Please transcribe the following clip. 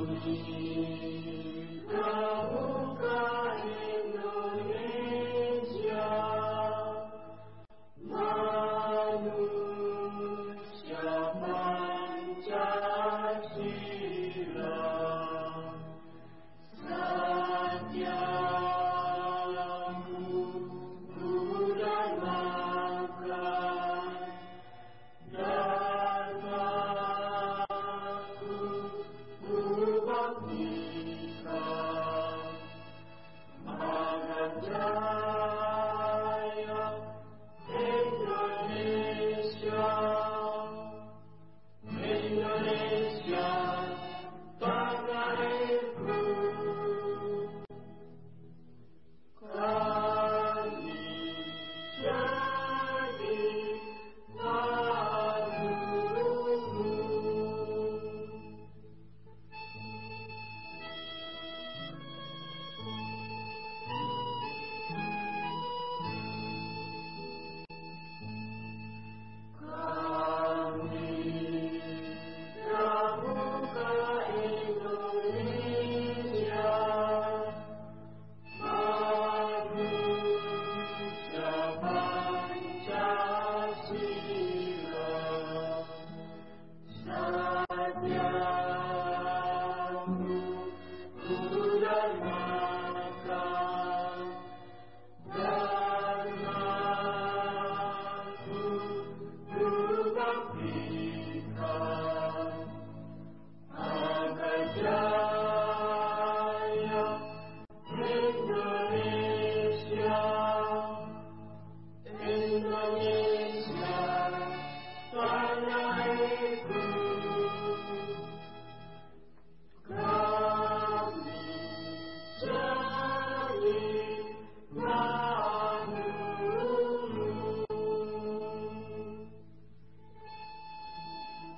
Amen.